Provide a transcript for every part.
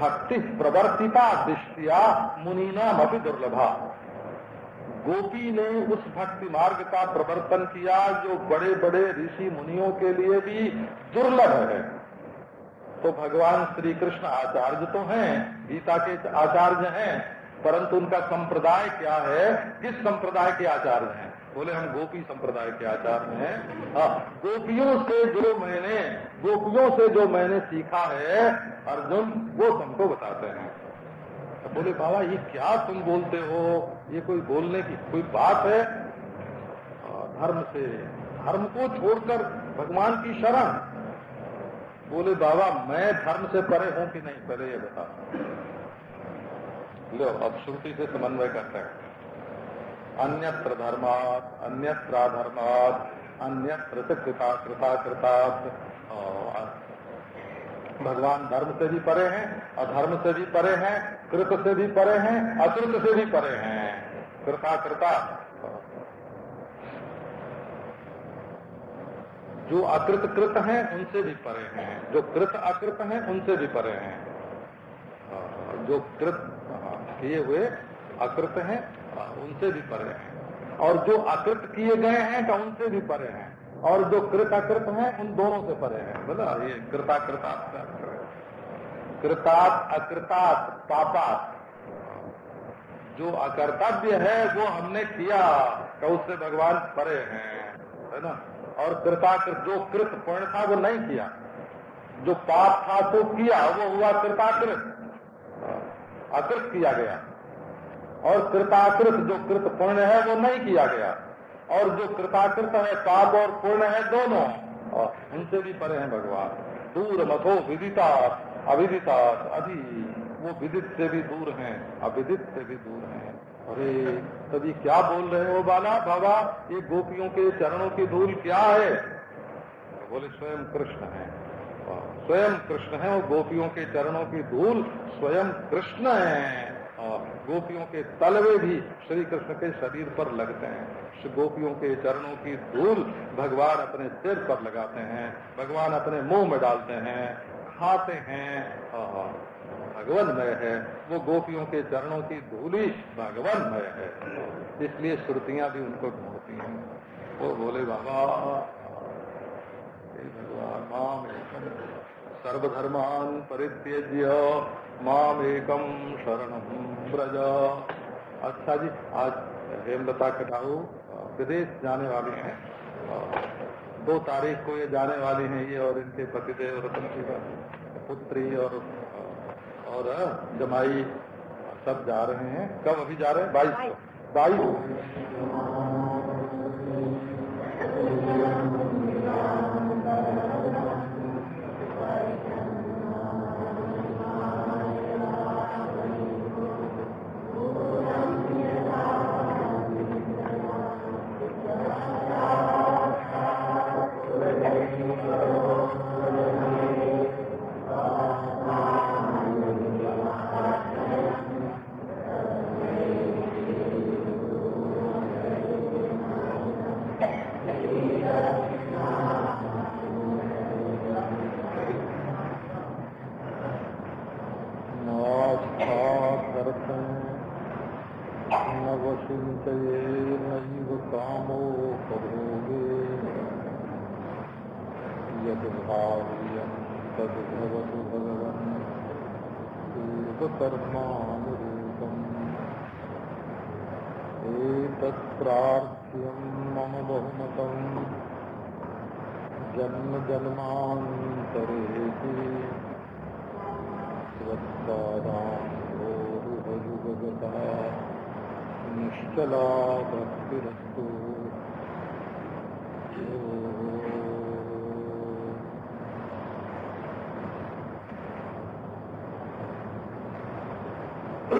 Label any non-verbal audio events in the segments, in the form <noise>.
भक्ति प्रवर्तिता दृष्टिया मुनीना अभी दुर्लभा। गोपी ने उस भक्ति मार्ग का प्रवर्तन किया जो बड़े बड़े ऋषि मुनियों के लिए भी दुर्लभ है। तो भगवान श्री कृष्ण आचार्य तो हैं, गीता के आचार्य हैं, परंतु उनका संप्रदाय क्या है? किस संप्रदाय के आचार्य हैं? बोले, हम गोपी संप्रदाय के आचार्य हैं। हाँ गोपियों से जो मैंने, गोपियों से जो मैंने सीखा है, अर्जुन वो तुमको बताते हैं। तो बोले, बाबा, ये क्या तुम बोलते हो? ये कोई बोलने की कोई बात है? धर्म से, धर्म को छोड़कर भगवान की शरण। बोले, बाबा, मैं धर्म से परे हूँ कि नहीं? पहले ये बता। लो अब श्रुति से समन्वय करते हैं। अन्यत्र धर्मात अन्यत्र धर्मात अन्यत्र कृता कृता कृता भगवान धर्म से भी परे हैं, अधर्म से भी परे हैं, कृत से भी परे हैं, अकृत से भी परे हैं। कृता कृता। जो अकृत, कृत हैं, उनसे भी परे हैं। जो कृत, अकृत हैं, उनसे भी परे हैं। जो कृत किए हुए अकृत हैं उनसे भी परे हैं। और जो अकृत किए गए हैं तो उनसे भी परे हैं। और जो कृत अकृत हैं, उन दोनों से परे हैं। बोला, ये कृताकृतात् कृतात् अकृतात् पापात। जो अकर्तव्य है वो हमने किया तो उससे भगवान परे हैं, है ना? और कृताकृत, जो कृत पुण्य था, वो नहीं किया। जो पाप था तो किया, वो हुआ कृताकृत। अकृत किया गया। और कृताकृत जो कृत पुण्य है, वो नहीं किया गया। और जो कृताकृत है, पाप और पुण्य है, दोनों। उनसे भी परे हैं भगवान। दूर मथो विदिता, अविदिता अभी वो विदित से भी दूर हैं, अविदित से भी दूर हैं। अरे, तभी क्या बोल रहे हो बाला? बाबा, ये गोपियों के चरणों की धूल क्या है? तो बोले, स्वयं कृष्ण है। स्वयं कृष्ण है और गोपियों के चरणों की धूल स्वयं कृष्ण है। गोपियों के तलवे भी श्री कृष्ण के शरीर पर लगते हैं। गोपियों के चरणों की धूल भगवान अपने सिर पर लगाते हैं। भगवान अपने मुँह में डालते हैं। खाते हैं। भगवान भगवनमय है। वो गोपियों के चरणों की धूली भगवनमय है। इसलिए श्रुतियाँ भी उनको ढूंढती हैं। वो बोले, बाबा भगवान, माम सर्वधर्मान परित्यज्य माम एकम शरण ब्रज अच्छा जी, आज हेमलता कटाऊ विदेश जाने वाली हैं। दो तारीख को ये जाने वाली हैं ये और इनके पतिदेव रतन की पुत्री और और जमाई सब जा रहे हैं। कब अभी जा रहे हैं? बाईस बाईस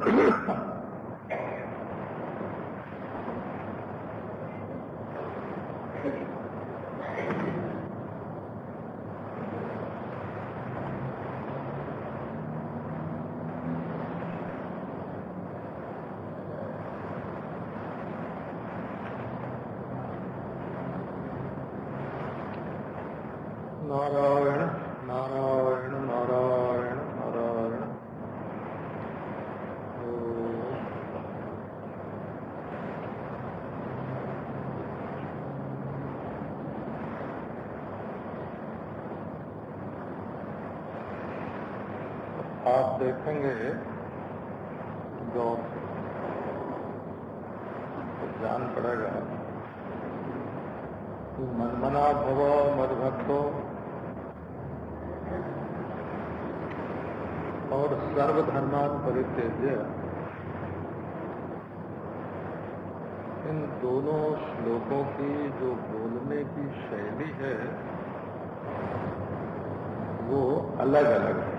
cabeça. <laughs> अलग अलग है।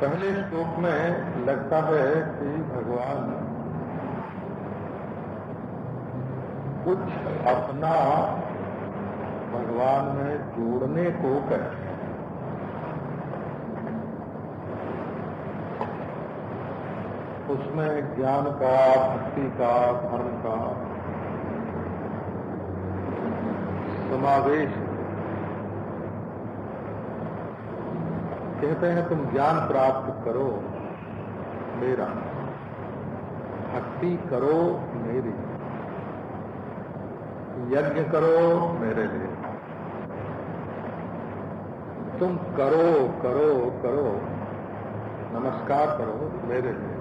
पहले श्लोक में लगता है कि भगवान कुछ अपना भगवान में जोड़ने को कहते हैं। उसमें ज्ञान का, भक्ति का, धर्म का समावेश कहते हैं, तुम ज्ञान प्राप्त करो मेरा। भक्ति करो मेरी। यज्ञ करो मेरे लिए। तुम करो करो करो। नमस्कार करो मेरे लिए।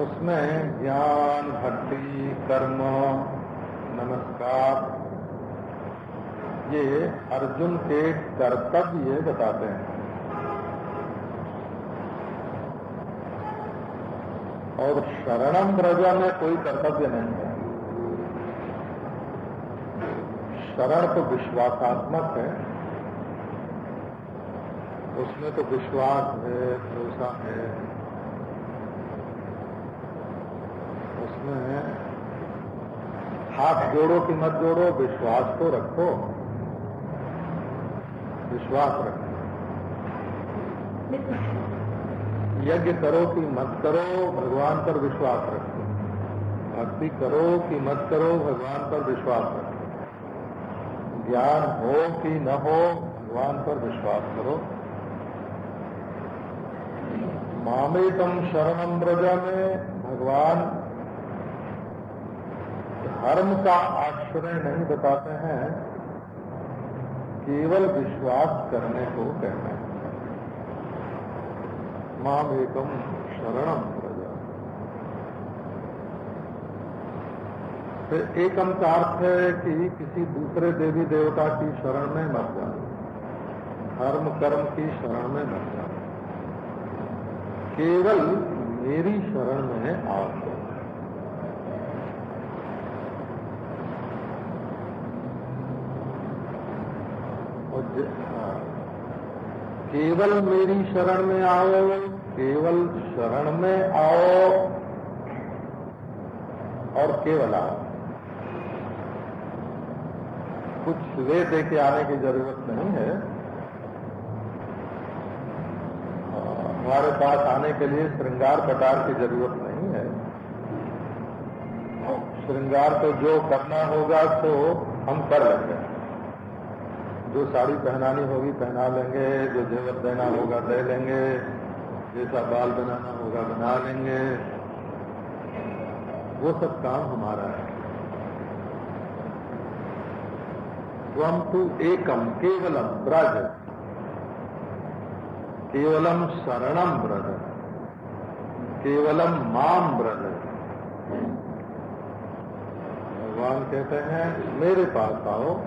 उसमें ज्ञान, भक्ति, कर्म, नमस्कार, ये अर्जुन के कर्तव्य बताते हैं। और शरणम ब्रजा में कोई कर्तव्य नहीं है। शरण तो विश्वासात्मक है। उसमें तो विश्वास है, भरोसा है। उसमें हाथ जोड़ो कि मत जोड़ो, विश्वास तो रखो। विश्वास रखो। यज्ञ करो कि मत करो, भगवान पर विश्वास रखो। भक्ति करो कि मत करो, भगवान पर विश्वास रखो। ज्ञान हो कि न हो, भगवान पर विश्वास करो। मामेतम शरणम ब्रजा में भगवान धर्म का आश्रय नहीं बताते हैं, केवल विश्वास करने को कहना है। माम एकम शरणम प्रजा। फिर एकम का अर्थ है कि किसी दूसरे देवी देवता की शरण में मत जाओ धर्म कर्म की शरण में मत जाओ केवल मेरी शरण में आओ केवल मेरी शरण में आओ, केवल शरण में आओ। और केवल आओ। कुछ वे दे के आने की ज़रूरत नहीं है। हमारे पास आने के लिए श्रृंगार पटार की ज़रूरत नहीं है, श्रृंगार तो जो करना होगा तो हम कर लेंगे। जो साड़ी पहनानी होगी पहना लेंगे, जो जेवर देना होगा दे लेंगे, जैसा बाल बनाना होगा बना लेंगे। वो सब काम हमारा है। हम तो एकम केवलम ब्रज। केवलम शरणम ब्रज। केवलम माम ब्रज। भगवान कहते हैं, मेरे पास आओ।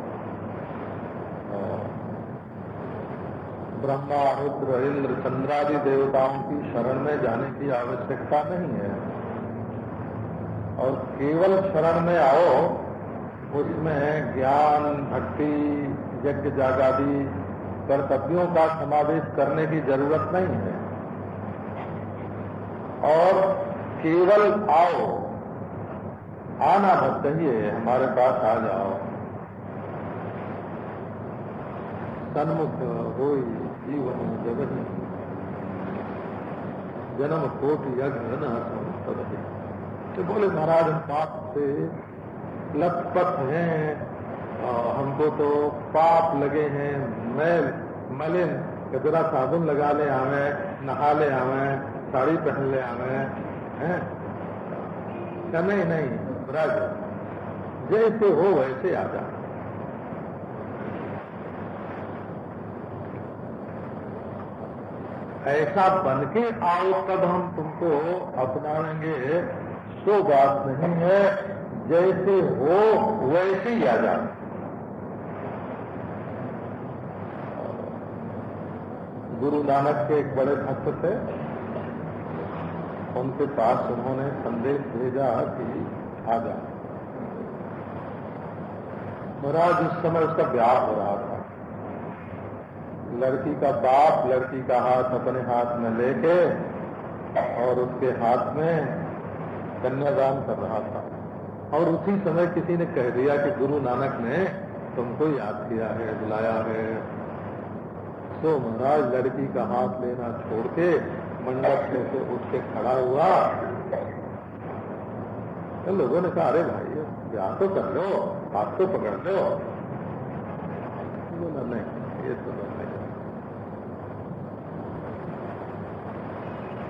ब्रह्मा, रुद्र, इंद्र, चंद्रादि देवताओं की शरण में जाने की आवश्यकता नहीं है। और केवल शरण में आओ उसमें ज्ञान, भक्ति, यज्ञ, जागादि, कर्तव्यों का समावेश करने की ज़रूरत नहीं है। और केवल आओ, आना मत चाहिए हमारे पास आ जाओ। सन्मुख हो जीवन जगत जन्म कोटि यज्ञ न तो बोले महाराज, हम पाप से लथपथ हैं हमको तो पाप लगे हैं मैल मलिन कचरा साबुन लगा ले आवे, नहा ले आवे, साड़ी पहन ले आवे, हैं? नहीं नहीं ब्रज जैसे हो वैसे आ जा। ऐसा बन के आओ तब हम तुमको अपनाएँगे। सो बात नहीं है, जैसे हो वैसे ही आ जा गुरु नानक के एक बड़े भक्त थे। उनके पास उन्होंने संदेश भेजा कि आ जा महाराज, उस समय उसका ब्याह हो रहा था। लड़की का बाप, लड़की का हाथ अपने हाथ में लेके और उसके हाथ में कन्यादान कर रहा था। और उसी समय किसी ने कह दिया कि गुरु नानक ने तुमको याद किया है, बुलाया है। तो महाराज, लड़की का हाथ लेना छोड़ के मंडप में से उठ के खड़ा हुआ। तो लोगों ने कहा, अरे भाई ब्याह तो कर लो, हाथ तो पकड़ लो। नहीं, ये तो नहीं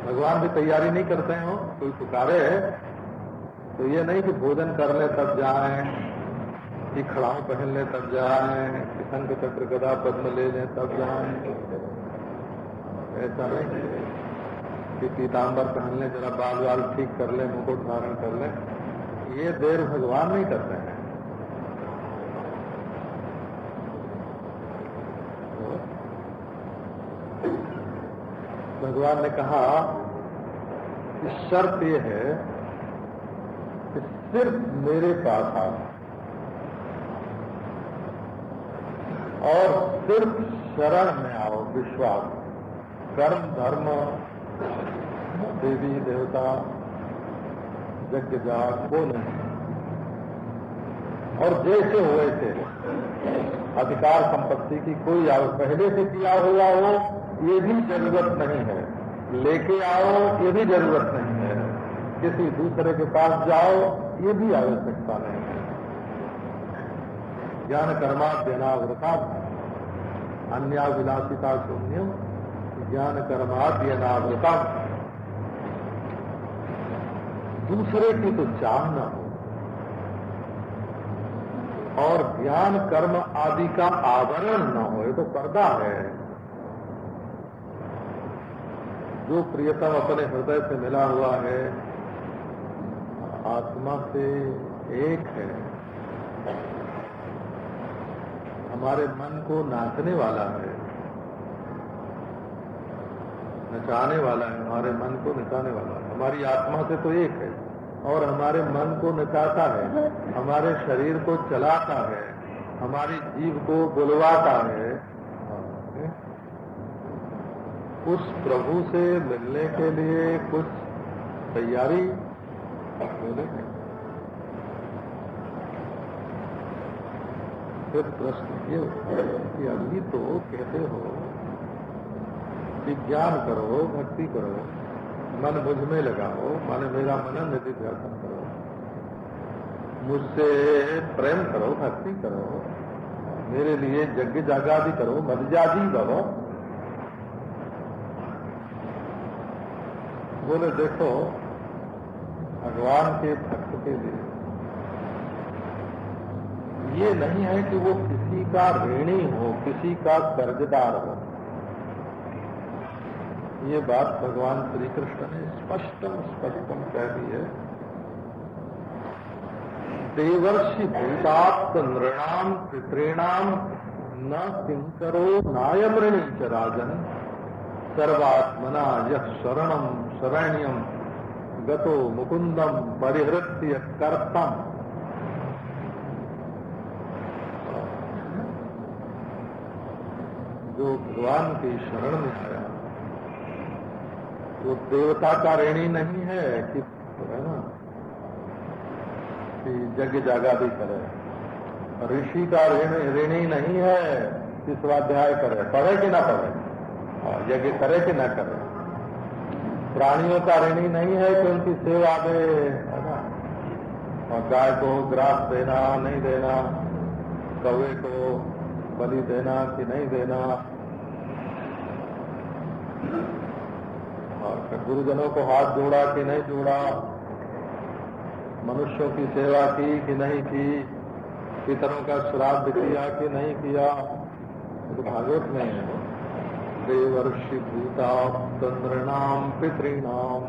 भगवान भी तैयारी नहीं करते हो कोई पुकारे। तो ये नहीं कि भोजन कर ले तब जाए, कि खड़ाऊ पहन ले तब जाए, कि शंख चक्र गदा पद्म ले लें तब जाए। ऐसा नहीं कि पीताम्बर पहन ले, जरा बाल बाल ठीक कर ले, मुकुट धारण कर ले। ये देर भगवान नहीं करते हैं। भगवान ने कहा, कि शर्त यह है कि सिर्फ़ मेरे पास आओ। और सिर्फ़ शरण में आओ, विश्वास। कर्म, धर्म, देवी, देवता यज्ञ जाग को नहीं। और जैसे हुए थे, अधिकार संपत्ति की कोई पहले से किया हुआ हो ये भी ज़रूरत नहीं है। लेके आओ, ये भी ज़रूरत नहीं है। किसी दूसरे के पास जाओ, ये भी आवश्यकता नहीं है। ज्ञान कर्माद्यनावृता अन्याविलासिता शून्य ज्ञान कर्माद्यनावृता दूसरे की तो चाह न हो। और ज्ञान कर्म आदि का आवरण न हो, ये तो पर्दा है। जो प्रियतम अपने हृदय से मिला हुआ है, आत्मा से एक है। हमारे मन को नाचने वाला है, नचाने वाला है, हमारे मन को नचाने वाला है। हमारी आत्मा से तो एक है, और हमारे मन को नचाता है, हमारे शरीर को चलाता है, हमारी जीव को बुलवाता है उस प्रभु से मिलने के लिए कुछ तैयारी फिर प्रश्न ये कि अभी तो कहते हो कि ज्ञान करो, भक्ति करो, मन मुझमें लगाओ, माने मेरा मनन निधि दर्शन करो। मुझसे प्रेम करो, भक्ति करो, मेरे लिए यज्ञ जागादि करो, मदजादी बनो बोले, देखो, भगवान के भक्त के लिए ये नहीं है कि वो किसी का ऋणी हो, किसी का कर्जदार हो। ये बात भगवान श्री कृष्ण ने स्पष्टम स्पष्टम कह दी है। देवर्षि भूताप्त नृणाम पितृणाम न किंकरो नायमृणी च राजन। सर्वात्मना यह शरणम शरण्यम गतो मुकुंदम परिहृत्य कर्तम। जो भगवान की शरण में आया, वो देवता का ऋणी नहीं है कि है ना? कि यज्ञ जागा भी करे। ऋषि का ऋणी नहीं है कि स्वाध्याय करे? पढ़े कि ना पढ़े? यज्ञ करे कि न करे? प्राणियों का ऋणी नहीं है कि उनकी सेवा दे और गाय को ग्रास देना, नहीं देना, कौवे को बलि देना कि नहीं देना। और गुरुजनों को हाथ जोड़ा कि नहीं जोड़ा, मनुष्यों की सेवा की कि नहीं की, पितरों का श्राद्ध किया कि नहीं किया तो भागवत में है। देवर्षि भूता चंद्रनाम पितृणाम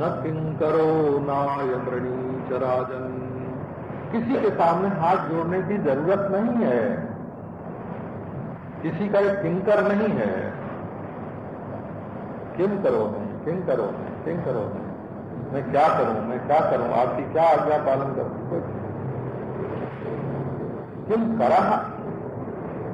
न किंकरो नायमृणी चराजन किसी के सामने हाथ जोड़ने की ज़रूरत नहीं है। किसी का एक किंकर नहीं है। किम करो नहीं किम करो नहीं किम करो नहीं मैं क्या करूँ? मैं क्या करूँ? आपकी क्या आज्ञा पालन करूँ? किम करा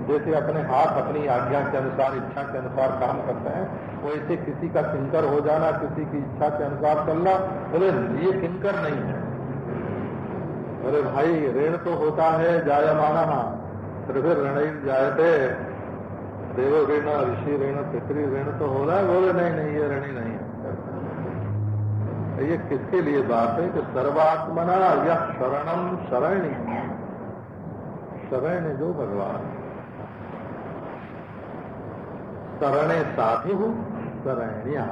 जैसे अपने हाथ, अपनी आज्ञा के अनुसार, इच्छा के अनुसार काम करते हैं वैसे किसी का किंकर हो जाना, किसी की इच्छा के अनुसार चलना, बोले, ये किंकर नहीं है। अरे भाई, ऋण तो होता है, जायमाना फिर ऋण जायते। देव ऋण, ऋषि ऋण, पितृ ऋण तो हो रहा है, बोले, नहीं नहीं, ये ऋणी नहीं है। ये किसके लिए बात है? कि सर्वात्मना यह शरणम शरणी। शरण जो भगवान। शरणे साधि हूँ शरणिया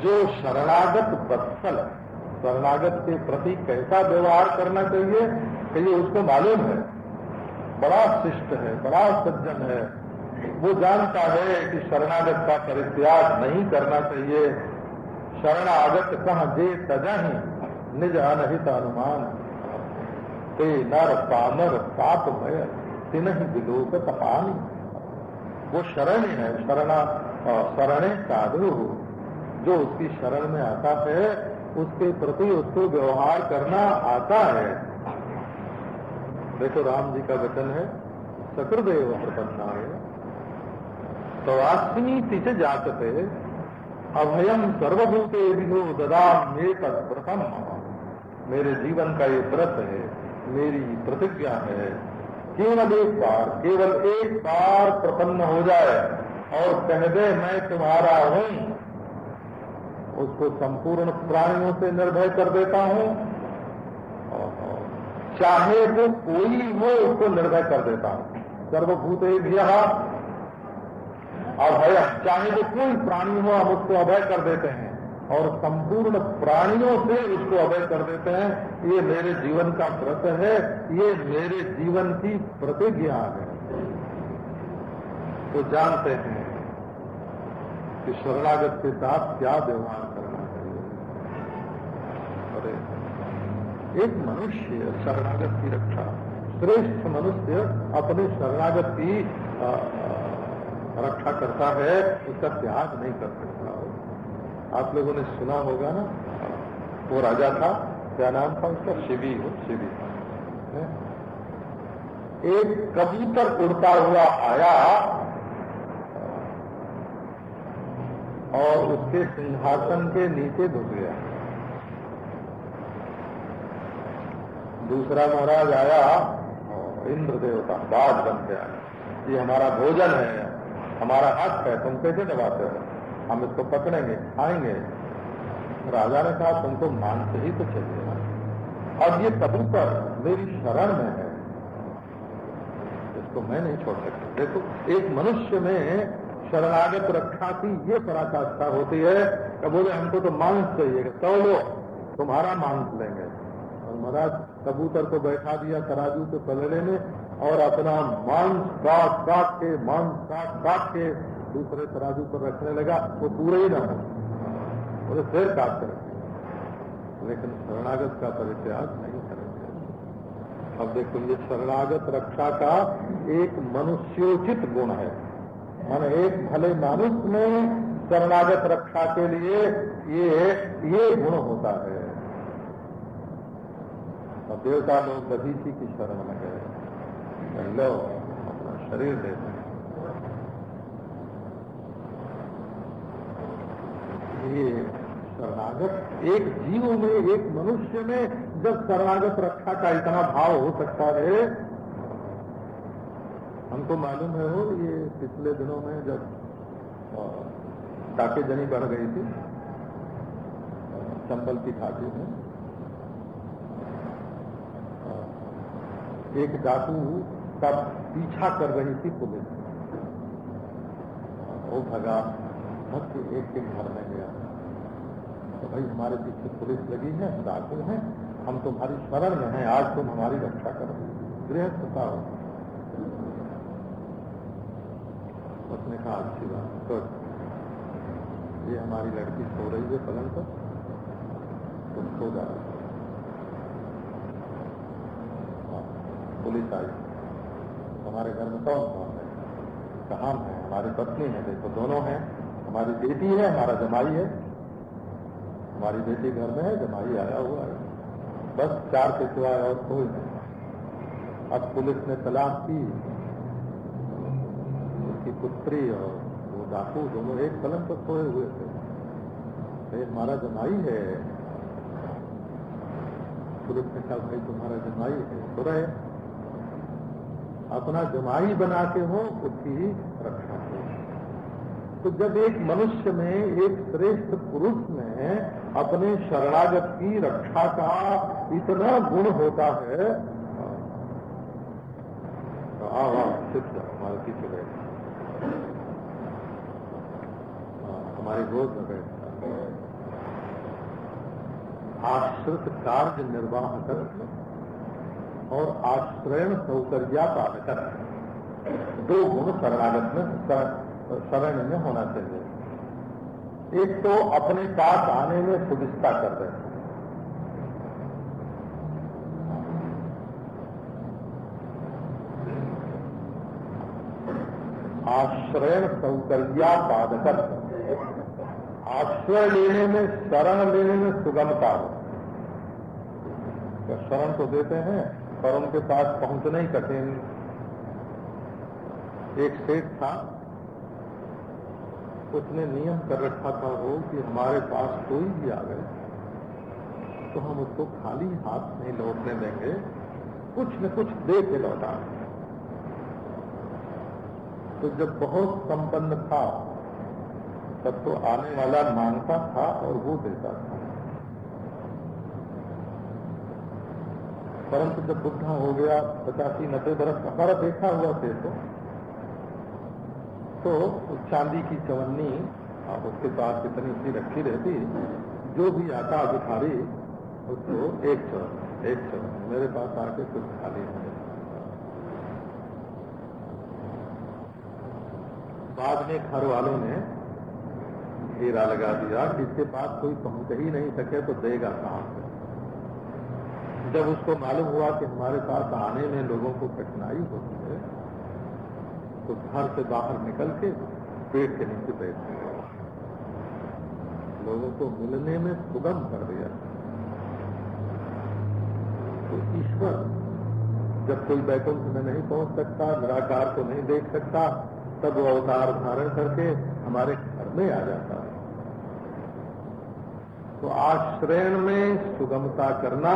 जो शरणागत बत्सल, शरणागत के प्रति कैसा व्यवहार करना चाहिए कि ये उसको मालूम है। बड़ा शिष्ट है, बड़ा सज्जन है। वो जानता है कि शरणागत का परित्याग नहीं करना चाहिए। शरणागत कह दे तजा ही निज अनहित अनुमान। ते नर पानर पापमय तिन विलोकत हानि वो शरण है, शरणा शरणे साधु। जो उसकी शरण में आता है, उसके प्रति उसको व्यवहार करना आता है। देखो, राम जी का वचन है सकृदेव प्रपन्ना है तो आस्मी से जाते अभयम सर्वभूते विभो ददा मे प्रथम। मेरे जीवन का ये व्रत है, मेरी प्रतिज्ञा है। केवल एक बार? केवल एक बार प्रसन्न हो जाए और कह दे, मैं तुम्हारा हूँ। उसको संपूर्ण प्राणियों से निर्भय कर देता हूँ। चाहे वो कोई हो, उसको निर्भय कर देता हूँ। सर्वभूत भैया अभय। चाहे वो कोई प्राणी हो हम उसको अभय कर देते हैं। और संपूर्ण प्राणियों से उसको अवय कर देते हैं। ये मेरे जीवन का व्रत है। ये मेरे जीवन की प्रतिज्ञा है। तो जानते हैं कि शरणागत के साथ क्या व्यवहार करना चाहिए। अरे, एक मनुष्य शरणागत की रक्षा, श्रेष्ठ मनुष्य अपने शरणागत की रक्षा करता है, उसका त्याग नहीं कर सकता। आप लोगों ने सुना होगा ना? वो राजा था, क्या नाम था उसका? शिवी हो? शिवी एक कबूतर उड़ता हुआ आया और उसके सिंहासन के नीचे घुस गया। दूसरा महाराज आया इंद्र देवता बाघ बन आया ये हमारा भोजन है, हमारा हक है, तुम कैसे दबाते हो? हम इसको पकड़ेंगे, खाएँगे। राजा ने कहा तुमको मानते ही तो चाहिए अब ये कबूतर मेरी शरण में है। इसको मैं नहीं छोड़ सकता। देखो, एक मनुष्य में शरणागत रक्षा की ये पराकाष्ठा होती है कि बोले, हमको तो मांस चाहिए। तो लो, तुम्हारा मांस लेंगे। और महाराज, कबूतर को बैठा दिया, तराजू के पलड़े में, और अपना मांस काट काट के, मांस काट काट के दूसरे तराजू पर रखने लगा, वो पूरे ही न हो। बोले फिर काट कर लेकिन शरणागत का परित्याग नहीं करेंगे अब देखो, ये शरणागत रक्षा का एक मनुष्योचित गुण है। मान एक भले मानुष में शरणागत रक्षा के लिए ये ये गुण होता है। और देवता लोग दधीची की शरण में गए। लो, अपना शरीर देते हैं ये शरणागत एक जीव में, एक मनुष्य में जब शरणागत रक्षा का इतना भाव हो सकता है, हमको मालूम है हो ये पिछले दिनों में जब टाके जनी बढ़ गई थी चंबल की घाटी में एक डाकू का पीछा कर रही थी पुलिस। वो भगा भक्त एक के घर में गया। तो भाई हमारे पीछे पुलिस लगी है दाखिल है। हम तुम्हारी शरण में हैं आज तुम हमारी रक्षा करो। गृहस्थ का उसने कहा अच्छी बात ये हमारी लड़की सो रही है पलंग पर। तुम सो जा हाँ, पुलिस आई। हमारे घर में कौन कौन है? कहा है? हमारी पत्नी है देखो दोनों हैं। हमारी बेटी है हमारा जमाई है। हमारी बेटी घर में है, जमाई आया हुआ है। बस चार के सिवाय और कोई नहीं। अब पुलिस ने तलाश की। उसकी पुत्री और वो डाकू दोनों एक पलंग पर सोए हुए थे। ये हमारा जमाई है। पुलिस ने कहा भाई तुम्हारा जमाई है। तो रहे। अपना जमाई बना के हो, उसकी रक्षा हो तो जब एक मनुष्य में, एक श्रेष्ठ पुरुष में अपने शरणागत की रक्षा का इतना गुण होता है। तो सिद्ध, हमारे पीछे बैठ। हमारी गोद में बैठता आश्रित कार्य निर्वाह कर और आश्रयण सौकर्या कर दो गुण शरणागत में शरण में होना चाहिए। एक तो अपने पास आने में सुविस्ता कर रहे हैं। आश्रय सौकर्या बाधकर आश्रय लेने में, शरण लेने में सुगमता हो। तो शरण तो देते हैं, पर उनके पास पहुँचना ही कठिन एक सेठ था उसने नियम कर रखा था वो कि हमारे पास कोई भी आ गए तो हम उसको खाली हाथ नहीं लौटने देंगे। कुछ न कुछ दे के लौटा तो जब बहुत संपन्न था, तब तो आने वाला माँगता था और वो देता था। परंतु जब बुद्धा हो गया, पचासी नब्बे बरस का देखा हुआ थे तो तो चांदी की चवन्नी आप उसके पास इतनी सी रखी रहती, जो भी आता भिखारी उसको एक चवन एक चवन मेरे पास आके कुछ खाली है। बाद में घर वालों ने घेरा लगा दिया कि इसके पास कोई पहुँच ही नहीं सके तो देगा कहाँ से। जब उसको मालूम हुआ कि हमारे पास आने में लोगों को कठिनाई होती है तो घर से बाहर निकल के पेड़ के नीचे बैठ गए लोगों को मिलने में सुगम कर दिया। तो ईश्वर जब कोई बैकुंठ में नहीं पहुँच सकता, निराकार को नहीं देख सकता, तब वो अवतार धारण करके हमारे घर में आ जाता है। तो आश्रयण में सुगमता करना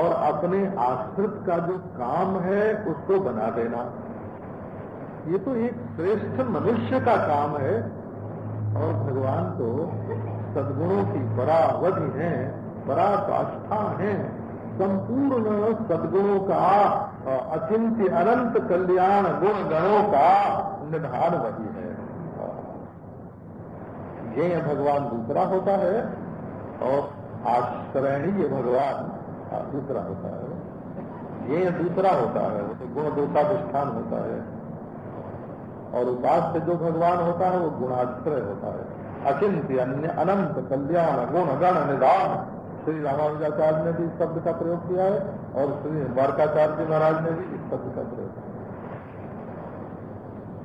और अपने आश्रित का जो काम है, उसको बना देना। ये तो एक श्रेष्ठ मनुष्य का काम है। और भगवान तो सदगुणों की बरावधि है, पराकाष्ठा है। संपूर्ण सदगुणों का, अचिंत्य अनंत कल्याण गुण गणों का निधान वही है। ये भगवान दूसरा होता है और आश्रयणीय भगवान दूसरा होता है। ये दूसरा होता है, वो तो गुण दोषाधिष्ठान होता है। और उपास से जो भगवान होता है, वो गुणाश्रय होता है। अचिंत्य, अन्य, अनंत, कल्याण, गुण, गण, निदान। श्री रामानुजाचार्य ने भी इस शब्द का प्रयोग किया है, और श्री द्वारकाचार्य महाराज ने भी इस शब्द का प्रयोग किया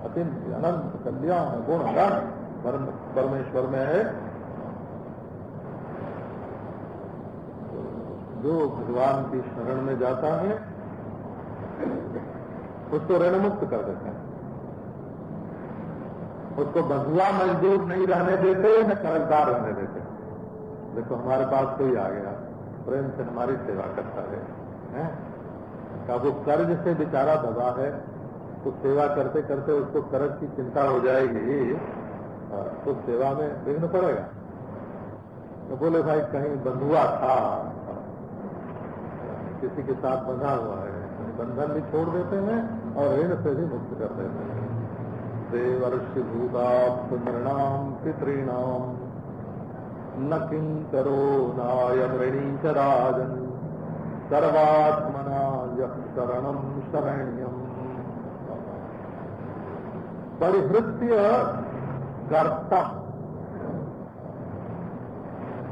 अचिंत्य, अनंत, कल्याण, गुण, गण परमेश्वर में है। जो भगवान की शरण में जाता है, उसको ऋण मुक्त कर देते हैं। उसको बंधुआ मजदूर नहीं रहने देते न कर्जदार रहने देते। देखो हमारे पास कोई आ गया प्रेम से हमारी सेवा करता है, है? का वो कर्ज से बेचारा दबा है तो सेवा करते करते उसको कर्ज की चिंता हो जाएगी तो सेवा में विघ्न पड़ेगा। तो बोले भाई कहीं बंधुआ था किसी के साथ बंधा हुआ है बंधन भी छोड़ देते हैं और ऋण से भी मुक्त कर देते हैं। देवर्षिभूताप्त नृणाम् पितॄणाम्। न किङ्करो नायमृणी च राजन् सर्वात्मना यः शरणम् शरण्यम्। परिहृत्य कर्ता।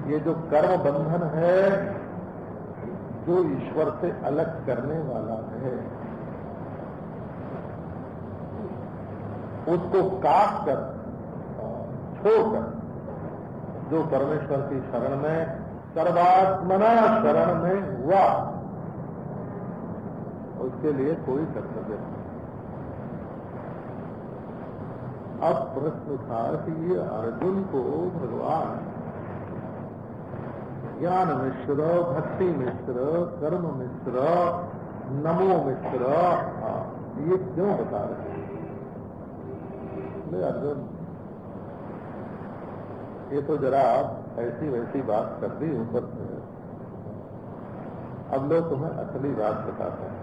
ये जो कर्म बंधन है, जो ईश्वर से अलग करने वाला है उसको काट कर छोड़कर जो परमेश्वर की शरण में सर्वात्मना शरण में हुआ, उसके लिए कोई कर्तव्य नहीं। अब प्रश्न था कि ये अर्जुन को भगवान, ज्ञान मिश्र, भक्ति मिश्र, कर्म मिश्र, नमो मिश्र ये क्यों बता रहे अर्जुन, ये तो जरा आप ऐसी वैसी बात कर दी ऊपर से। अब लोग तुम्हें असली बात बताते हैं।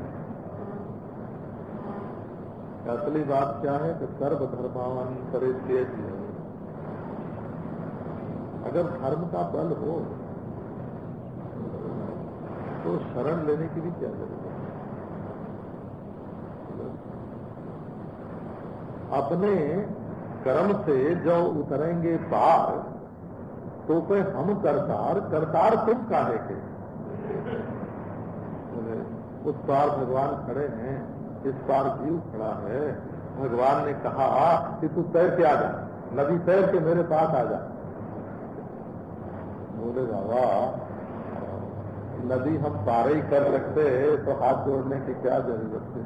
असली बात क्या है कि सर्वधर्मान परित्यज अगर धर्म का बल हो तो शरण लेने की भी क्या ज़रूरत है? अपने कर्म से जो उतरेंगे पार तो कोई हम करतार करतार तुम काहे के? उस पार भगवान खड़े हैं, इस पार जीव खड़ा है। भगवान ने कहा कि तू तैर के आ जा, नदी तैर के मेरे पास आ जा। बोले, बाबा, नदी हम पारे ही कर सकते तो हाथ जोड़ने की क्या ज़रूरत है?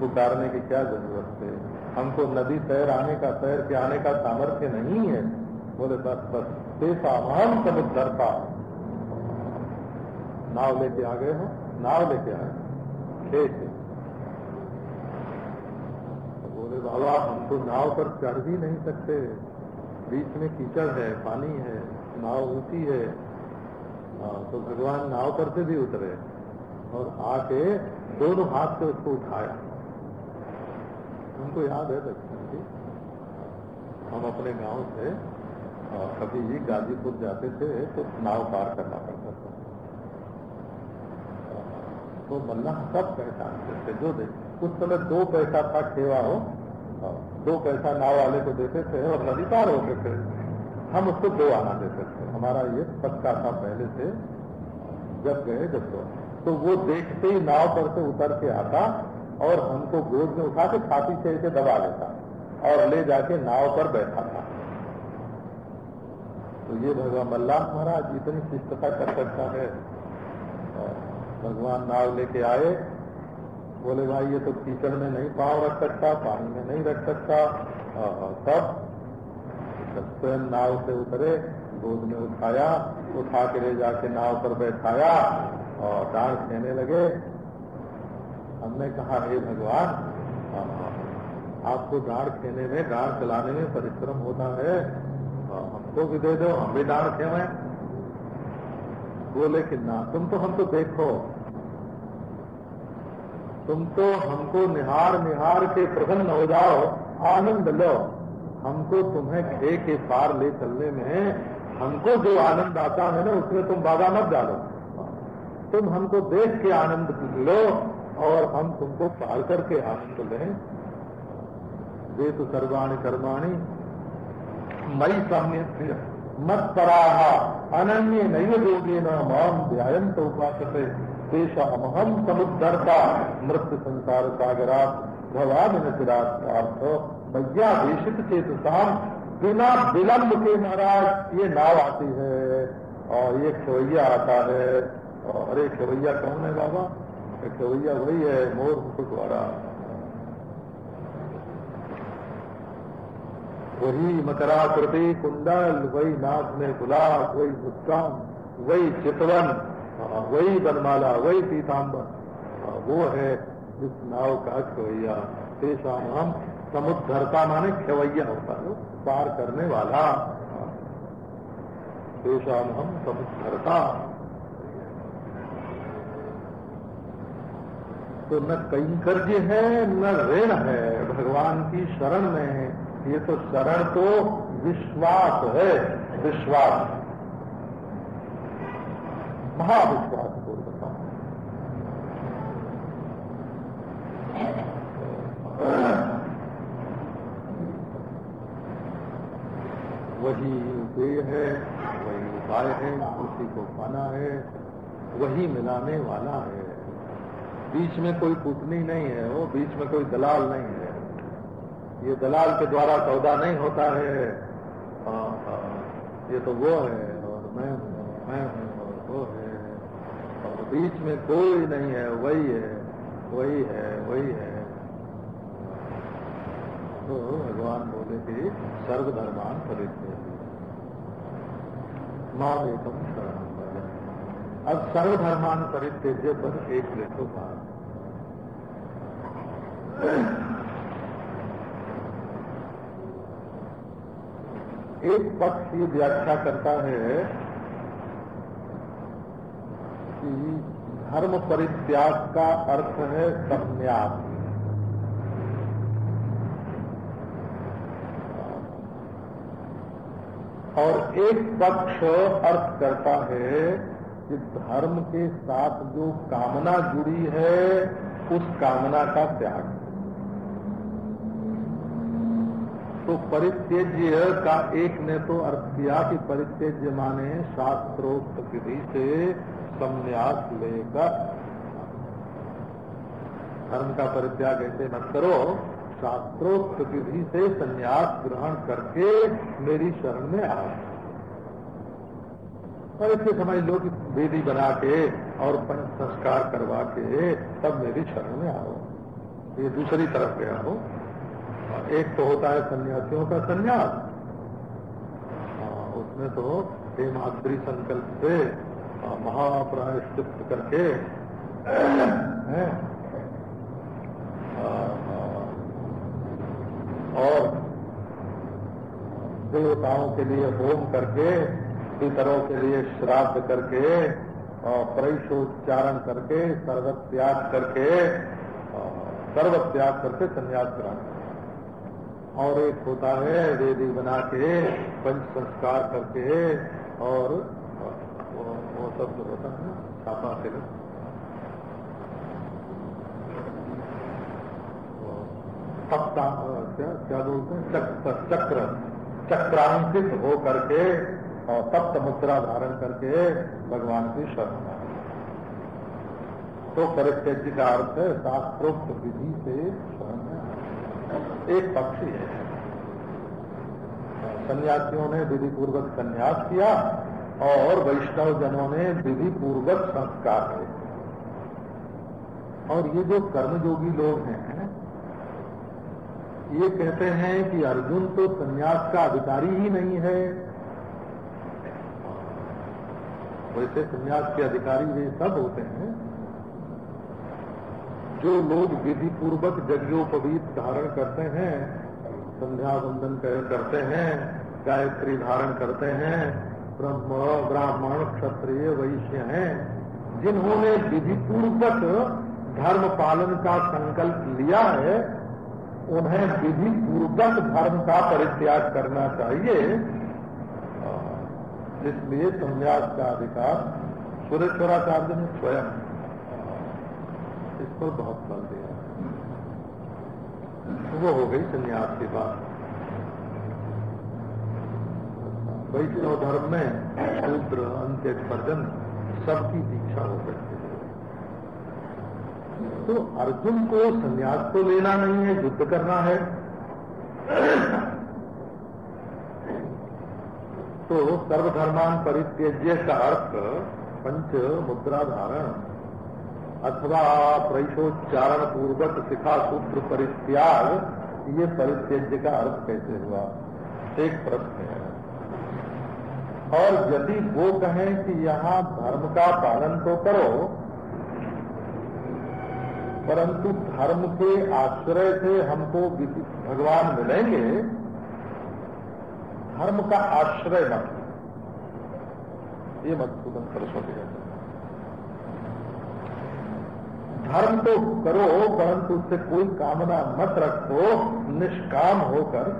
पुकारने की क्या ज़रूरत है? हमको नदी तैर आने का तैर के आने का सामर्थ्य नहीं है। बोले बस बस हम समुद्र का। नाव लेके आ गए हो नाव लेके आए। खेत तो बोले बाबा हम तो नाव पर चढ़ भी नहीं सकते। बीच में कीचड़ है पानी है नाव ऊँची है। हाँ, तो भगवान नाव पर से भी उतरे और आके दोनों हाथ से उसको उठाया। हमको याद है दक्षिण जी हम अपने गाँव से कभी ही गाजीपुर जाते थे तो नाव पार करना पड़ता था। तो मल्लाह सब पहचानते थे, जो देख उस समय दो पैसा था खेवा हो दो पैसा नाव वाले को देते थे और नदी पार होते थे। हम उसको दो आना देते थे। हमारा ये पक्का था पहले से, जब गए जब तो तो वो देखते ही नाव पर से उतर के आता और हमको गोद में उठा के छाती से इसे दबा लेता और ले जाके नाव पर बैठा था तो ये भगवान मल्लाह महाराज इतनी शिष्टता कर सकता है। भगवान नाव लेके आए। बोले, भाई, ये तो कीचड़ में नहीं, पाँव रख सकता, पानी में नहीं रख सकता। सब स्वयं नाव से उतरे, गोद में उठाया, उठा के ले जाके नाव पर बैठाया और डांट खेने लगे। हमने कहा, हे भगवान आपको डांट खेने में डांट चलाने में परिश्रम होता है हमको भी दे दो, हम भी डांट खेवे। बोले कि, ना, तुम तो हमको देखो। तुम तो हमको निहार निहार के प्रसन्न हो जाओ, आनंद लो। हमको तुम्हें खे के पार ले चलने में, हमको जो आनंद आता है ना, उसमें तुम बाधा मत डालो। तुम हमको देख के आनंद लो और हम तुमको पार करके आनंद लें। वे तो सर्वाणी कर्माणी मई साम्य मत पराहा अनन्य नैव योगे न माम ध्यान तो उपासते। पेशा हम समुद्धरता मृत्यु संसार सागरा भवान चिरार्थ मैया देशित चेतसाम बिना विलंब के महाराज ये नाव आती है। और ये खेवैया आता है। और अरे खेवैया कौन है बाबा? खेवैया वही है, मोर वाला वही मकराकृति कुंडल, वही नाक में गुलाब, वही मुस्कान वही चितवन वही बनमाला वही पीताम्बर वो है जिस नाव का खेवैया पेशा हम समुद्धरता माने खेवैया होता है, पार करने वाला। तेषाम हम समुद्धरता तो न कैंकर्य है, न ऋण है। भगवान की शरण में है ये तो शरण तो विश्वास है, विश्वास। महाविश्वास बताऊँ वही उपेय है, वही उपाय है, उसी को पाना है, वही मिलाने वाला है। बीच में कोई पुतनी नहीं है वो बीच में कोई दलाल नहीं है। ये दलाल के द्वारा सौदा नहीं होता है। आ, आ, ये तो वो है और मैं हूँ मैं हूँ और वो है। और बीच में कोई नहीं है वही है वही है वही है। तो भगवान बोले कि सर्वधर्मान परिचय माँ एकम शरण अब सर्वधर्मान परित्यज्य पर एक लेखो एक पक्ष ये व्याख्या करता है कि धर्म परित्याग का अर्थ है संन्यास। और एक पक्ष अर्थ करता है कि धर्म के साथ जो कामना जुड़ी है, उस कामना का त्याग। तो परित्यज्य का एक ने तो अर्थ किया कि परित्यज्य माने शास्त्रोक्त विधि से संन्यास लेकर। धर्म का परित्याग ऐसे मत करो शास्त्रोक्त विधि से संन्यास ग्रहण करके मेरी शरण में आओ। और ऐसे समझ लो कि वेदी बना के और संस्कार करवा के तब मेरी शरण में आओ। ये दूसरी तरफ़ गया हो। एक तो होता है सन्यासियों का संन्यास। उसमें तो हेमाद्री संकल्प से महाप्रायश्चित करके और देवताओं के लिए होम करके पितरों के लिए श्राद्ध करके और प्रैशोच्चारण करके सर्वत त्याग करके सर्व त्याग करके संन्यास ग्रहण और एक होता है वेदी बना के पंच संस्कार करके और वो, वो सब जो होता है छापा तिलक सप्ताह क्या बोलते हैं? चक्र चक्र चक्रांकित हो करके और सप्त मुद्रा धारण करके भगवान की शरण तो परित्यज्य का अर्थ है, शास्त्रोक्त विधि से शरण एक पक्षी है। सन्यासियों ने विधि पूर्वक संन्यास किया और वैष्णव जनों ने विधि पूर्वक संस्कार किए। और ये जो कर्मयोगी लोग हैं, ये कहते हैं कि अर्जुन तो संन्यास का अधिकारी ही नहीं है। वैसे संन्यास के अधिकारी वे सब होते हैं, जो लोग विधि पूर्वक यज्ञोपवीत धारण करते हैं, संध्या वंदन करते हैं, गायत्री धारण करते हैं, ब्रह्म, ब्राह्मण, क्षत्रिय, वैश्य हैं, जिन्होंने विधि पूर्वक धर्म पालन का संकल्प लिया है, उन्हें विधि पूर्वक धर्म का परित्याग करना चाहिए। इसलिए संन्यास का अधिकार सुरेश्वराचार्य ने स्वयं इस पर बहुत बल दिया। वो हो गई संन्यास की बात वैष्णव धर्म में शूद्र अंत्य पर्यंत सबकी दीक्षा हो सकती है। तो अर्जुन को संन्यास तो लेना नहीं है, युद्ध करना है। तो सर्वधर्मान परित्यज्य का अर्थ पंच मुद्रा धारण अथवा प्रैशोच्चारण पूर्वक शिखा सूत्र परित्याग, ये परित्यज्य का अर्थ कैसे हुआ? एक प्रश्न है। और यदि वो कहें कि यहाँ धर्म का पालन तो करो, परंतु धर्म के आश्रय से हमको भगवान मिलेंगे धर्म का आश्रय मत ये मधुसूदन सरस्वती कहते धर्म तो करो, परंतु उससे कोई कामना मत रखो। निष्काम होकर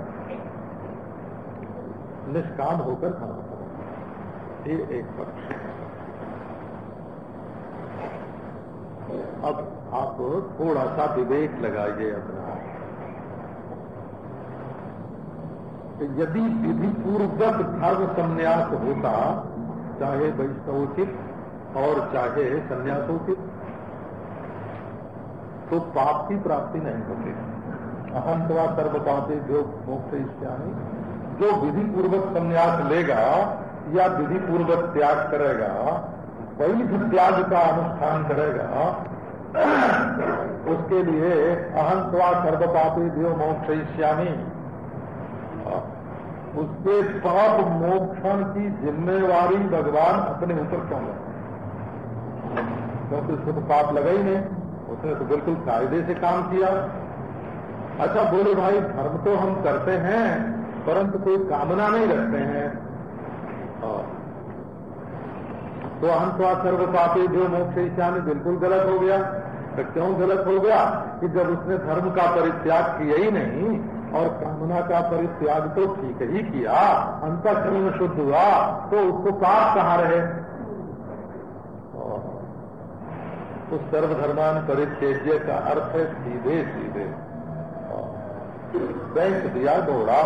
निष्काम होकर धर्म करो। ये एक पक्ष अब आप थोड़ा सा विवेक लगाइए अपना। यदि विधि पूर्वक धर्म संन्यास होता, चाहे वैष्णवोचित और चाहे संन्यासोचित तो पाप की प्राप्ति नहीं होती। अहंतवा सर्व पापे जो मोक्ष जो विधि पूर्वक संन्यास लेगा या विधि पूर्वक त्याग करेगा, वैध त्याग का अनुष्ठान करेगा, उसके लिए अहंतवा सर्व पापे देव मोक्ष उसके पाप मोक्षण की जिम्मेवारी भगवान अपने ऊपर क्यों लगे क्योंकि उसको तो पाप लगा ही नहीं, उसने तो बिल्कुल कायदे से काम किया। अच्छा बोले भाई, धर्म तो हम करते हैं, परंतु कोई कामना नहीं रखते हैं। तो हम तो सर्व पापी जो मोक्ष इच्छा बिल्कुल गलत हो गया। तो क्यों गलत हो गया? कि जब उसने धर्म का परित्याग किया ही नहीं और कामना का परित्याग तो ठीक ही किया। अंतकरण शुद्ध हुआ तो उसको पाप कहाँ रहे? तो सर्वधर्मान परित्यज्य का अर्थ है सीधे सीधे। बैंक दिया दौड़ा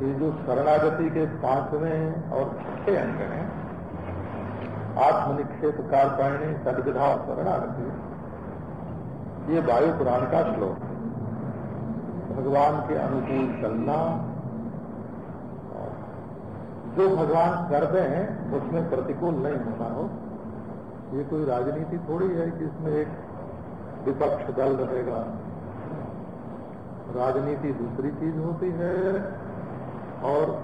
ये जो शरणागति के पाँचवें और छठे अंक हैं, आत्मनिक्षेप कारपायणी सदविधा शरणागति। ये वायु पुराण का श्लोक भगवान के अनुकूल चलना जो भगवान कर हैं, उसमें प्रतिकूल नहीं होना हो। ये कोई राजनीति थोड़ी है कि इसमें एक विपक्ष दल रहेगा। राजनीति दूसरी चीज़ होती है और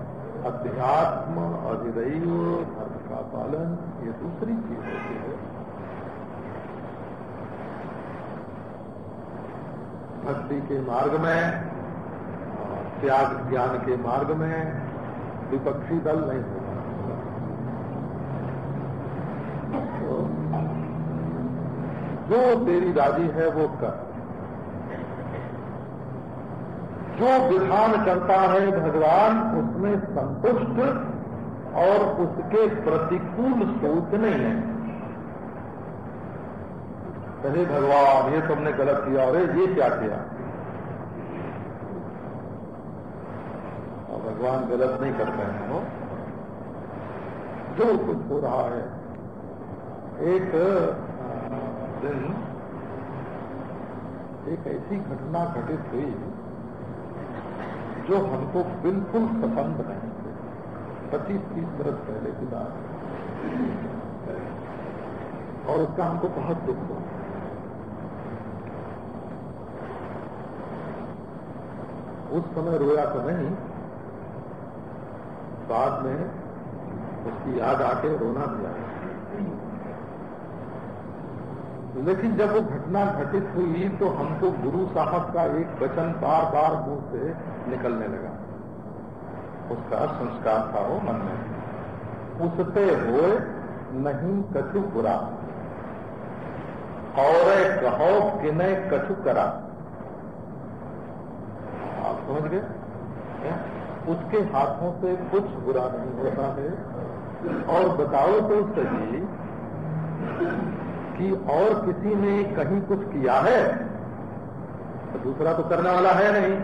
अध्यात्म अधिदैव धर्म का पालन ये दूसरी चीज़ होती है। भक्ति के मार्ग में त्याग ज्ञान के मार्ग में विपक्षी दल नहीं होगा तो जो तेरी राज़ी है, वो कर। जो विधान करता है भगवान, उसमें संतुष्ट और उसके प्रतिकूल सोचने है। अरे भगवान, ये तुमने गलत किया अरे ये क्या किया? भगवान गलत नहीं करते हैं वो। जो कुछ हो। रहा है एक दिन एक ऐसी घटना घटित हुई जो हमको बिल्कुल पसंद नहीं थी। पच्चीस तीस बरस पहले की बात और उसका हमको बहुत दुख हुआ। उस समय रोया तो नहीं, बाद में उसकी याद आके रोना भी आया। लेकिन जब वो घटना घटित हुई तो हमको गुरु साहब का एक वचन बार बार मुँह से निकलने लगा। उसका संस्कार था वो मन में। उससे हो नहीं कछु बुरा। और कहो, किने कछु करा। समझ गए? उसके हाथों से कुछ बुरा नहीं होता है। और बताओ तो सही कि और किसी ने कहीं कुछ किया है? तो दूसरा तो करने वाला है नहीं।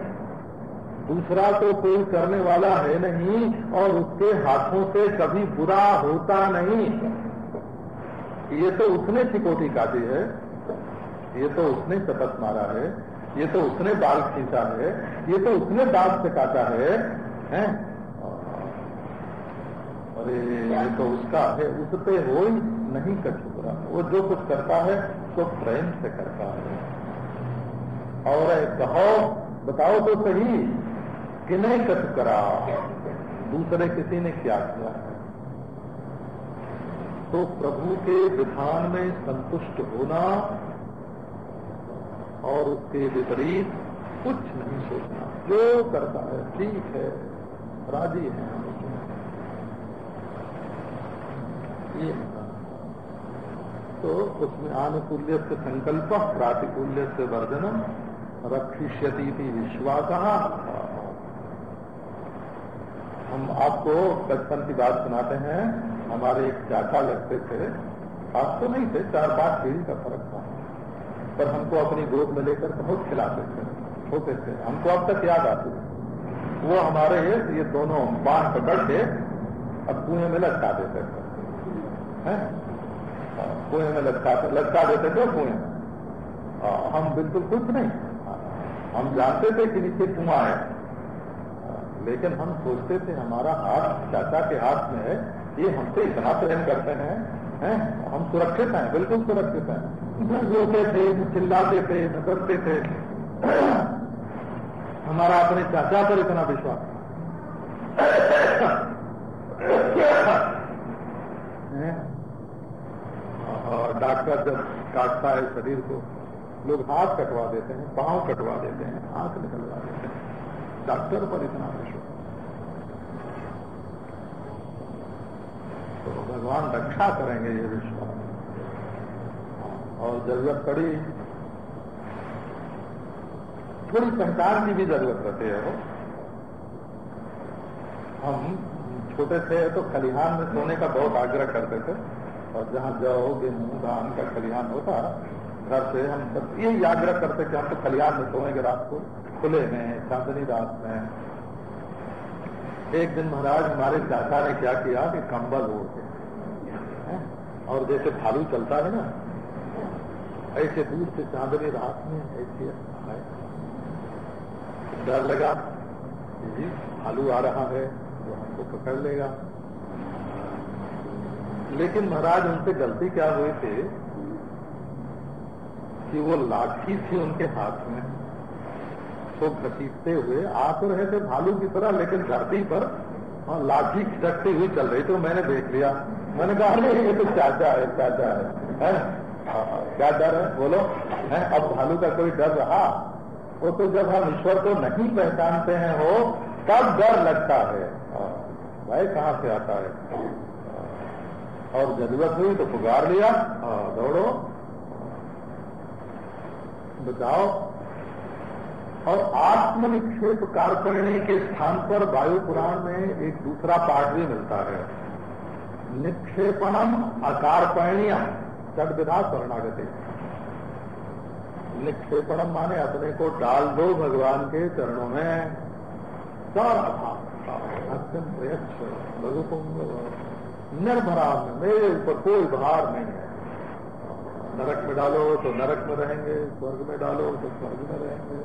दूसरा तो कोई करने वाला है नहीं और उसके हाथों से कभी बुरा होता नहीं। ये तो उसने चिकोटी काटी है। ये तो उसने शपथ मारा है। ये तो उसने बाल खींचा है, ये तो उसने दांत से काटा है, हैं? अरे, ये तो उसका है, उस पे हो ही नहीं चुका वो जो कुछ करता है तो प्रेम से करता है। और कहो, बताओ तो सही कि नहीं कट करा दूसरे किसी ने क्या किया? है तो प्रभु के विधान में संतुष्ट होना और उसके विपरीत कुछ नहीं सोचना। जो करता है, ठीक है, राज़ी है। ये तो उसमें आनुकूल्य से संकल्प, प्रातिकूल्य से वर्जनम, रक्षिष्यति विश्वास। हम आपको बचपन की बात सुनाते हैं। हमारे एक चाचा लगते थे। आप तो नहीं थे, चार पाँच पीढ़ी का फ़र्क था। पर हमको अपनी गोद में लेकर बहुत खिलाते थे, होते थे। हमको अब तक याद आते वो हमारे ये दोनों बाँध पकड़ के अब कुएँ में लटका देते थे। कुएँ में लटका लटका देते थे कुएँ। में हम बिल्कुल कुछ नहीं। हम जानते थे कि नीचे कुआ है, लेकिन हम सोचते थे, हमारा हाथ चाचा के हाथ में है। ये हमसे इतना प्रेम करते हैं। हैं? हम सुरक्षित हैं, बिल्कुल सुरक्षित हैं। रोते थे, चिल्लाते थे नकरते थे। हमारा अपने चाचा पर इतना विश्वास और डॉक्टर जब काटता है शरीर को, लोग हाथ कटवा देते हैं, पाँव कटवा देते हैं, आँख निकलवा देते हैं। डॉक्टर पर इतना विश्वास तो भगवान रक्षा करेंगे ये विश्वास। और ज़रूरत पड़ी, थोड़ी पहचान की भी ज़रूरत रहती है वो। हम छोटे थे तो खलिहान में सोने का बहुत आग्रह करते थे, और जहाँ जाओ गेहूँ धान का खलिहान होता, घर से हम सब ये आग्रह करते कि हम तो खलिहान में सोएँगे रात को खुले में, चांदनी रात में। एक दिन महाराज हमारे चाचा ने क्या किया कि कंबल के और जैसे भालू चलता है ना ऐसे दूर से चांदनी रात में ऐसे डर लगा जी भालू आ रहा है वो हमको पकड़ लेगा। लेकिन महाराज उनसे गलती क्या हुई थी? कि वो लाठी थी उनके हाथ में। तो घसीटते हुए आ तो रहे थे भालू की तरह लेकिन धरती पर लाठी खिसकती हुई चल रही। तो मैंने देख लिया। मैंने कहा नहीं ये तो चाचा है चाचा है, है? हाँ, हाँ, क्या डर है? बोलो। है? अब भालू का कोई डर रहा? वो तो जब हम ईश्वर को नहीं पहचानते हैं हो तब डर लगता है। हाँ, भाई कहाँ से आता है? और ज़रूरत हुई तो पुकार लिया। दौड़ो। बचाओ। और आत्मनिक्षेप कारकरणी के स्थान पर वायु पुराण में एक दूसरा पाठ भी मिलता है। निक्षेपणम अकारपणियम। चट विधा शरणागति निक्षेपणम माने अपने को डाल दो भगवान के चरणों में। सारा अत्यंत प्रयक्ष निर्भरा मेरे ऊपर कोई भार नहीं है। नरक में डालो तो नरक में रहेंगे, स्वर्ग में डालो तो स्वर्ग में रहेंगे।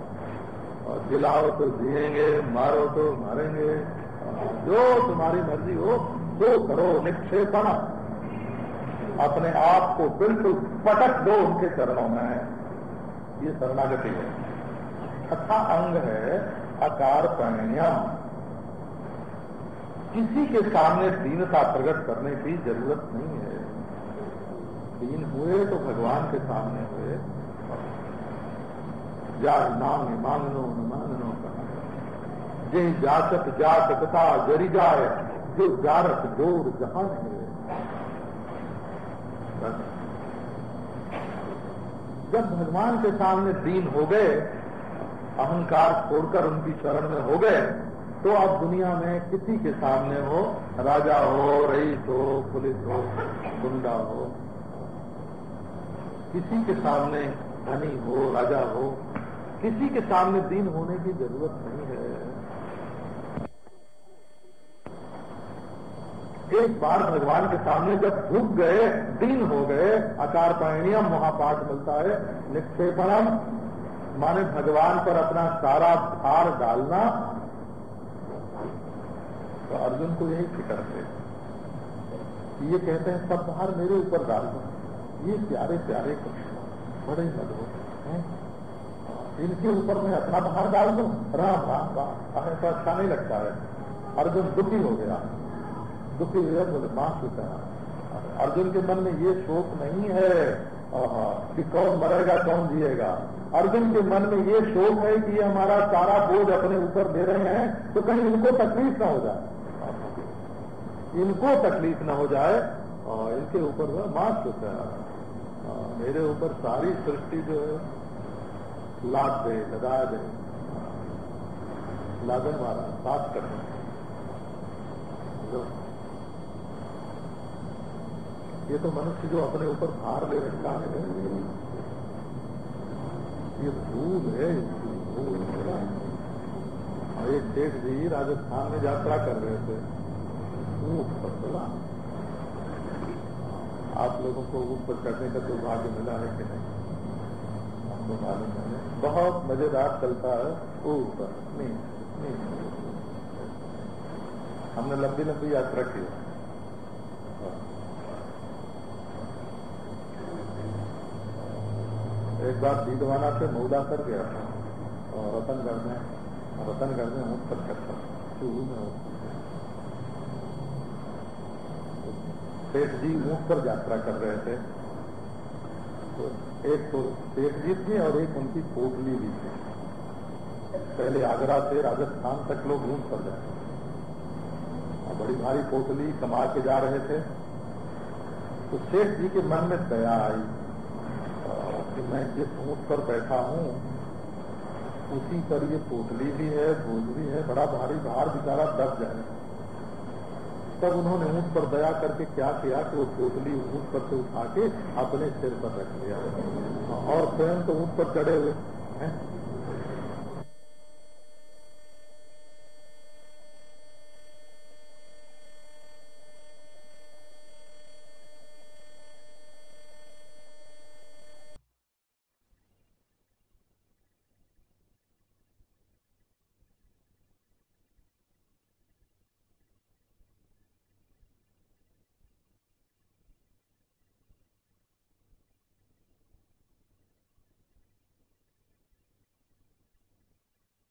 और जिलाओ तो जिएँगे, मारो तो मारेंगे। जो तुम्हारी मर्ज़ी हो तो करो निक्षेपण। अपने आप को बिल्कुल पटक दो उनके चरणों में ये शरणागति है। छठा अंग है अकार परिणयम। किसी के सामने दीनता प्रकट करने की ज़रूरत नहीं है। दीन हुए तो भगवान के सामने हुए। जा नाम मांगनो न मांगनो कहा। जे जाचत जाचकता जरी जाए जो जारत ज़ोर जहान है। जब भगवान के सामने दीन हो गए, अहंकार छोड़कर उनकी शरण में हो गए तो अब दुनिया में किसी के सामने हो, राजा हो, रईस हो, पुलिस हो, गुंडा हो, किसी के सामने धनी हो, राजा हो, किसी के सामने दीन होने की ज़रूरत नहीं है एक बार भगवान के सामने जब झुक गए, दीन हो गए आकार पायणियम महापाठ मिलता है, निक्षेपणम, माने भगवान पर अपना सारा भार डालना। तो अर्जुन को यही फ़िक्र है ये कहते हैं, सब भार मेरे ऊपर डाल दो। ये प्यारे प्यारे कृष्ण बड़े मधुर हैं। इनके ऊपर मैं अपना भार डाल दूँ? राम राम राम। तो अच्छा नहीं लगता है। अर्जुन दुखी हो गया। दुखी हो बोले माँ सुता अर्जुन के मन में ये शोक नहीं है कि कौन मरेगा, कौन जिएगा। अर्जुन के मन में ये शोक है कि ये हमारा सारा बोझ अपने ऊपर दे रहे हैं तो कहीं इनको तकलीफ़ ना हो जाए। इनको तकलीफ़ ना हो जाए और इनके ऊपर मास्क होता है। मेरे ऊपर सारी सृष्टि जो है, लाद दे, लगा दे। लादन मारा साफ़ कर ये तो मनुष्य जो अपने ऊपर भार ले रखा है, ये भूल है भूल और एक सेठ जी राजस्थान में यात्रा कर रहे थे आप लोगों को ऊट पर चढ़ने का दुर्भाग्य मिला है कि नहीं? आपको मालूम है। बहुत मज़ेदार चलता है ऊट पर। नहीं हमने लंबी लंबी यात्रा की। एक बार दीदवाना से मौला कर गया था और रतनगढ़ में रतनगढ़ में ऊँट पर चढ़ता शुरू में सेठ जी ऊँट पर यात्रा कर रहे थे। तो एक तो सेठ जी थे और एक उनकी पोटली भी थी। पहले आगरा से राजस्थान तक लोग ऊँट पर जाते और बड़ी भारी पोटली कमा के जा रहे थे। तो सेठ जी के मन में दया आई। कि मैं जिस ऊँट पर बैठा हूँ, उसी पर ये पोतली भी है बोझ भी है, बड़ा भारी भार बेचारा दब जाए। तब उन्होंने ऊँट पर दया करके क्या किया कि वो पोतली ऊँट पर से उठा के अपने सिर पर रख लिया। और स्वयं तो ऊँट पर चढ़े हुए हैं।